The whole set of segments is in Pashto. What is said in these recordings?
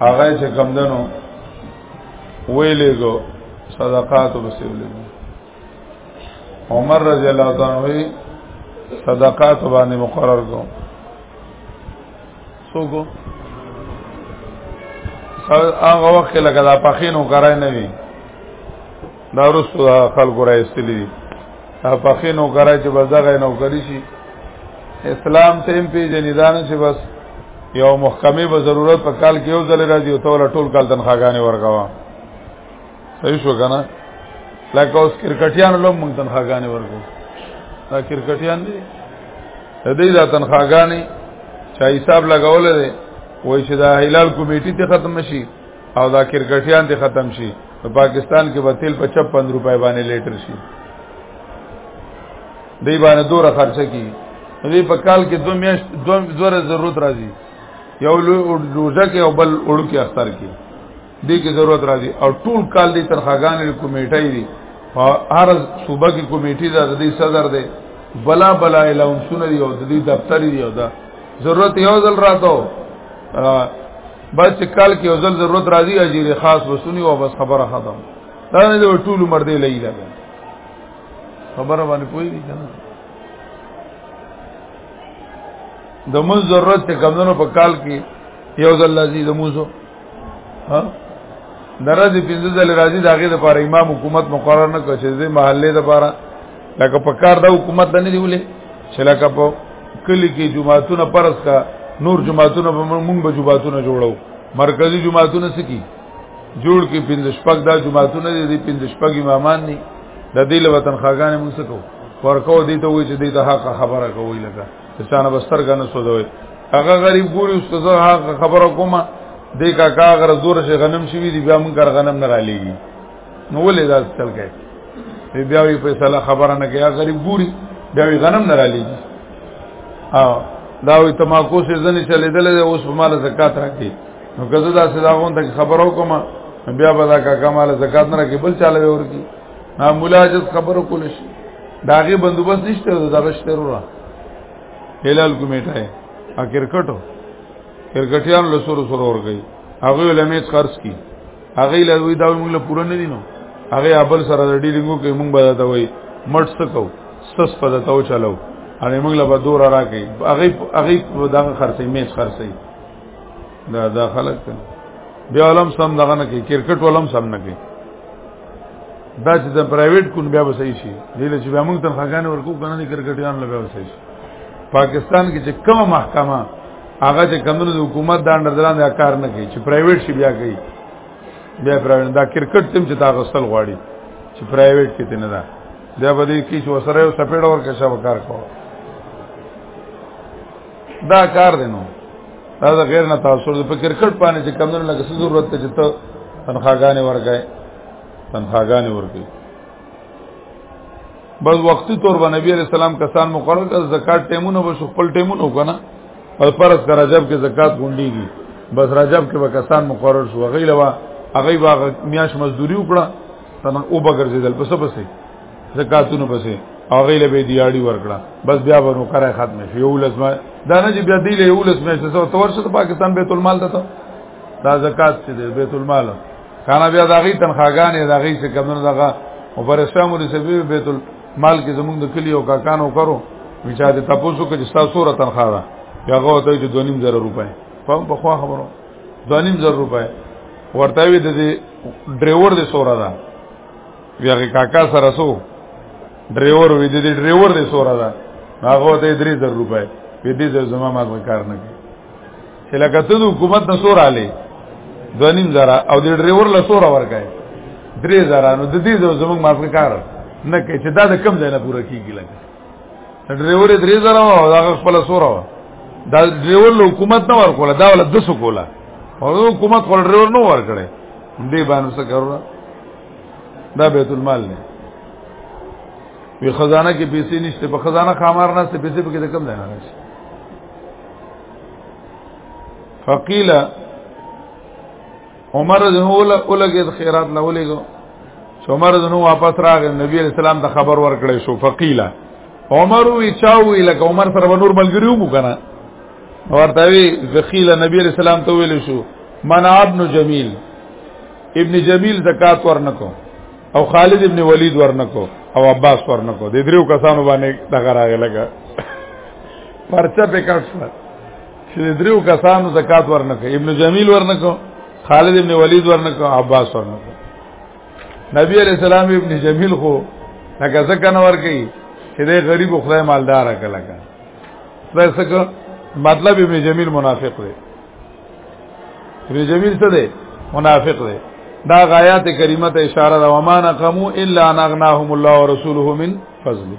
هغه چې کم دنو ویلې کو صدقات وسولې عمر رضی الله عنه وی صدقات باندې مقرر کو سوګو هغه وخت لکه دا پخینو کرای نه وی دا رسو خلکو را استلی دي په خینو کرا چې بزغه نو کری شي اسلام ته هم پیژنې دانه چې بس یو محکمه به ضرورت په کال کې یو ځل راځي او ټول ټول کال تنخواګانې ورکوا صحیح شو کنه لکه اوس کرکټیان له مونږ تنخواګانې ورکو دا کرکټیان دي د دې د تنخواګانې چا حساب لګول دي وای چې دا هلال کمیټې ته ختم شي او دا کرکټیان دې ختم شي په پاکستان کې به تیل په 56 روپۍ باندې لیټر شي دی باندې دوره خرچه کی دی په کال کې دو میاشت دو زره ضرورت راځي یو روزه کې او بل اړو کې اختر کې دې کې ضرورت راځي او ټول کال دې ترخاګانې کمیټه دي هر صوبه کې کمیټه ده د دې صدر ده بلا بلا اعلان سن دی او د دې دفتر دی او دا ضرورت یو ځل راتو بس کال کې اوزل ضرورت راځي اجیر خاص وسونی او بس خبره ختم دا نه دی ټول عمر دی لای لګا خبره باندې پوي دي کنه د مون ضرورت ته کمونو په کال کې یو ځل لذي د موزو ها درځي پنځه ځل راځي داګه د پاره امام حکومت مقرر نه کړي چې د محله د پاره لکه په کار دا حکومت د نه دیولې چې لکه په کلی کې جماعتونه پرس کا نور جماعتونه به مونږ به جماعتونه جوړو مرکزی جماعتونه سکی جوړ کې پنځ شپږ دا جماعتونه دي پنځ شپږ امامان دي د دې له وطن خاګانې مونږ سکو ورکو دي ته وای چې دې ته حق خبره کوي لکه چې چانه بستر غنه سودوي هغه غریب ګوري استاد هغه خبره کومه دې کا کا غره زور شي غنم شي دي بیا مونږ غنم نه را لېږي نو ولې دا ستل کوي بیا وی فیصله خبره نه کوي غریب ګوري بیا وی غنم نه را لېږي او دا وی تماکو سي ځنې چلے دل اوس په مال زکات راکې نو کزه دا سزا غون ته خبرو کوم بیا به دا کا کمال زکات نه راکې بل چاله ورکی نا ملاجز خبرو کول شي داغه بندوبست نشته دا غشته وروه هلال کمیټه ہے ا کرکټو کرکټیان له سورو سورو ور گئی هغه لمیت خرڅ کی هغه له وی دا موږ له پوره نه دي نو هغه ابل سره د ډیلینګو کې موږ به دا وای مټ سکو سس په دا تو چلو هغه موږ له بدور راکې هغه هغه دا خرڅې میچ خرڅې دا دا خلک ته بیا علم سم دغه نه کې کرکټ علم سم نه کې دا چې د پرایویټ کون بیا به صحیح شي دله چې موږ تنخواګان ورکو کنه کرکټیان له بیا صحیح شي پاکستان کې چې کومه محکمه هغه چې کمونو د حکومت د انډر دران دا کار نه کوي چې پرایویټ شي بیا کوي بیا پرایویټ دا کرکټ تم چې تاسو سل غواړي چې پرایویټ کې تنه دا دا به دې کې چې وسره یو سپېډ ور کې شاو کار کوو دا کار دی نو دا د غیر نه تاسو په کرکټ باندې چې کمونو لګ ضرورت ته چې ته تنخواګانې ورګای تنخواګانې ورګای بس وختي تور باندې نبی عليه السلام کسان مقرر کړ زکات ټیمونه به خپل ټیمونه وکنه او فرض کړ رجب کې زکات غونډيږي بس رجب کې به کسان مقرر شو غیلوا هغه باغ میاش مزدوري وکړه تنه او بغرزیدل پس پسې زکاتونو پسې او غیله به دیاړي ورکړه بس بیا به نو کرای ختم شي یو لسم دا نه چې بیا دی له یو لسم څه تور شته پاکستان بیت المال ته دا زکات چې بیت المال کانا بیا دا غي تنخواګانې دا غي څه کمنو دغه مبارسه مو رسېږي بیت المال کې زمونږ د کلی او کاکانو کرو وچا دې تاسو کې چې تاسو را تنخوا ده یا غو ته چې 2000 روپۍ په په خوا خبرو 2000 روپۍ ورته وي د ډرایور دې سورا ده بیا کاکا سره سو ډرایور وي د ډرایور دې سورا ده هغه ته 3000 روپۍ په دې ځما ما کار نه کوي چې لکه ته د حکومت نه سور علي دونیم زرا او د ډرایور له سور ورکای درې زرا نو د دې زمونږ مافه کار نه کوي چې دا د کم ځای نه پوره کیږي لکه ډرایور درې زرا او دا خپل سور و دا ډرایور له حکومت نه ورکول دا ول د سو کوله او حکومت خپل ډرایور نه ورکړي دې باندې څه کړو دا بیت المال نه وی خزانه کې پیسې نشته په خزانه خامار نه څه پیسې پکې د کم ځای نه نشته فقیل عمر جنو ولګید خیرات لا ولګو چې عمر جنو واپس راغی نبی علیہ السلام ته خبر ورکړی شو فقیل عمر وی چاوی لکه عمر سره نور ملګری وو کنه ورته وی ذخیل نبی علیہ السلام ته ویل شو من ابن جمیل ابن جمیل زکات ورنکو او خالد ابن ولید ورنکو او عباس ورنکو د دریو کسانو باندې دغه راغی لګا پرچا په کټ شو چې دریو کسانو زکات ورنکه ابن جمیل ورنکه خالد ابن ولید ورنکه عباس ورنکه نبی علیہ السلام ابن جمیل خو لکه ځکه نه ورکی چې د غریب خدای مالدار کله کا خدای څخه مطلب ابن جمیل منافق دی ابن جمیل څه دی منافق دی دا غایات کریمه ته اشاره ده ومان قمو الا نغناهم الله ورسوله من فضله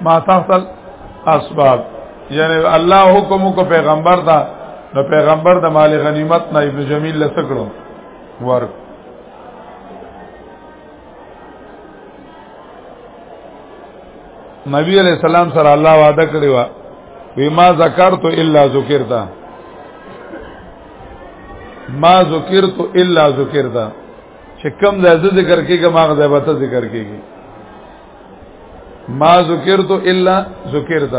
ما تحت الاسباب یعنی الله حکم کو پیغمبر دا نو پیغمبر د مال غنیمت نه ابن جمیل لسکړو ورک نبی علیہ السلام سره الله وعده کړی و وی ما ذکرت الا ذکرتا ما ذکرت الا ذکرتا چې کم ځای ذکر کېږي ما غزا به ذکر کېږي ما ذکرت الا ذکرت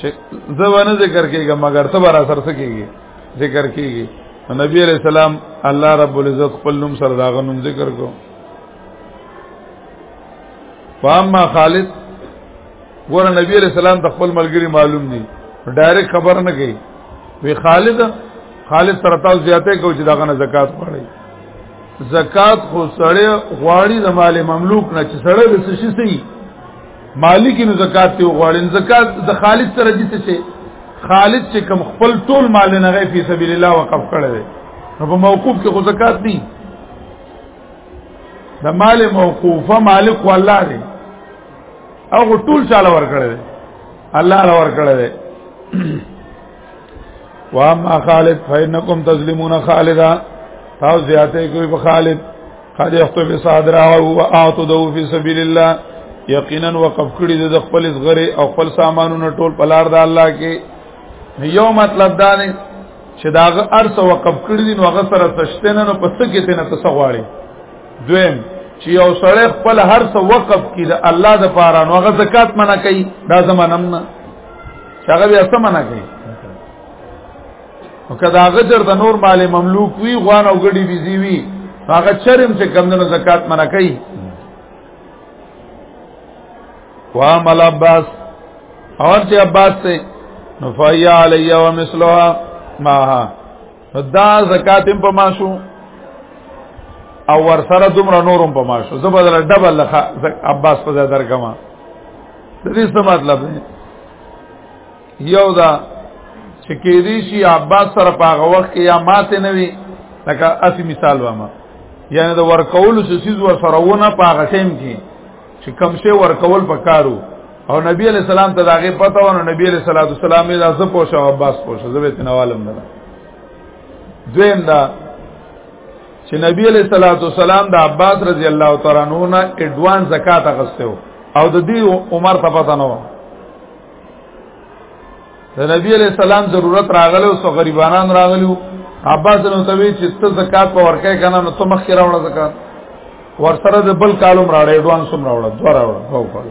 چې زبانه ذکر کیږي مگر ته برا سر سکیږي ذکر کیږي نبی علیہ السلام الله رب العزت خپل نوم سره داغه نوم ذکر کو فاما خالد ګور نبی علیہ السلام د خپل ملګری معلوم دي ډایرک خبر نه کوي وی خالد خالد سره تاسو زیاته کو چې داغه نه زکات پړی زکات خو سړی غواړي د مال مملوک نه چې سړی د څه شي سي مالک نو زکات ته غواړي زکات د خالد سره دي څه خالد چې کم خپل ټول مال نه غي په سبيل الله وقف کړی دی نو په موقوف کې خو زکات دي د مال موقوفه مالک والله دی او ټول چاله ور کړی دی الله لور کړی دی واما خالد فینکم تظلمون خالدا تاسو زیاته کوي په خالد قد يحتب صادره او اعتدو فی سبیل الله یقینا وقف کړی د خپل زغره او خپل سامانونو ټول پلار د الله کې یو مطلب دا نه چې داغه ارس وقف کړی دین وغه سره تشتنه نو پس کې تنه تسغواړي دویم چې یو سړی خپل هر څه وقف کړي د الله د پاره نو هغه زکات منع کوي دا زمانم نه هغه بیا څه منع کوي او کدا هغه چر د نور مال مملوک وی غوان او غړي بيزي وی هغه چرم چې کمندونو زکات منع کوي وامل عباس اور چې عباس سے نفیا علی و مثلها ماها دا زکات په ما شو او ور سره دومره نورم په ما شو زبر ډبل عباس په ځای درکما د دې څه مطلب دی یو دا چې کې دې شي عباس سره په هغه وخت کې یا ماته نه وي لکه اسی مثال وامه یعنی د ورکول چې سیز ور سره ونه په هغه ټیم کې چې کم شي ورکول پکارو او نبی علیہ السلام ته داغه پته ونه نبی علیہ الصلوۃ والسلام یې ځه پوښه عباس پوښه زه به تنوالم نه دویم دا چې نبی علیہ الصلوۃ والسلام د عباس رضی الله تعالی عنہ نه اډوان زکات غستو او د دې عمر ته پته نه و د نبی علیہ السلام ضرورت راغله او سو غریبانان راغلو عباس نو ته وی چې ته زکات په ورکه کنه نو ته مخ کې راوړه زکات ورسره د بل کالو مراړې اډوان سم راوړه دوه راوړه هو کالو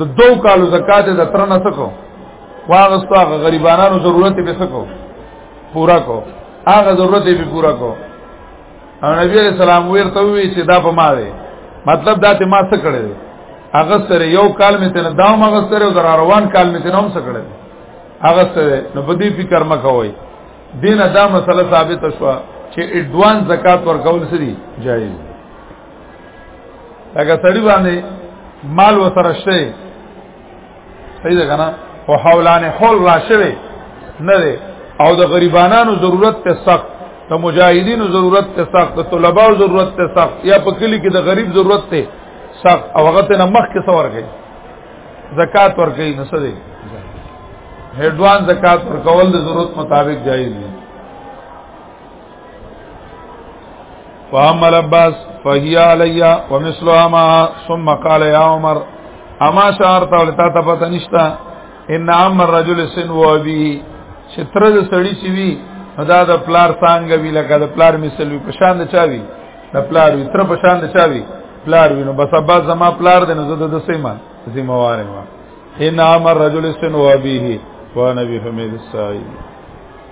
د دوه کالو زکات د تر نه سکو واغستو غریبانو ضرورت به سکو پورا کو هغه ضرورت یې په پورا کو او نبی علیہ السلام ورته وی چې دا په ما دی مطلب دا ته ما څه کړی دی هغه سره یو کال می تنه داو ما سره در روان کال می تنه هم څه کړی هغه سره نو په دې فکر مکوئ دین دا مسله ثابت شو چې اډوان زکات ورکول سری جایز لکه سړی باندې مال وسره شته صحیح ده کنه او حولانه حول راشوي نه ده او د غریبانو ضرورت ته سخت د مجاهدینو ضرورت ته سخت د طلباو ضرورت ته سخت یا په کلی کې د غریب ضرورت ته سخت او هغه ته مخ کې څور کوي زکات ور کوي نه سده هډوان زکات ور کول د ضرورت مطابق جایز دي فاما لباس فهي علي ومثلها ما ثم قال يا عمر اما شعرت ولتا تفتا نشتا ان عم الرجل سن و ابي شتر د سړی سی وی دا د پلار څنګه وی لکه د پلار مثل وی پشان د چاوی د پلار وی تر پشان د چاوی پلار وی نو بس ابا زما پلار د نو زد د سیمه ذمہ واره ما ان عم الرجل سن و ابيه ونبي حميد السائل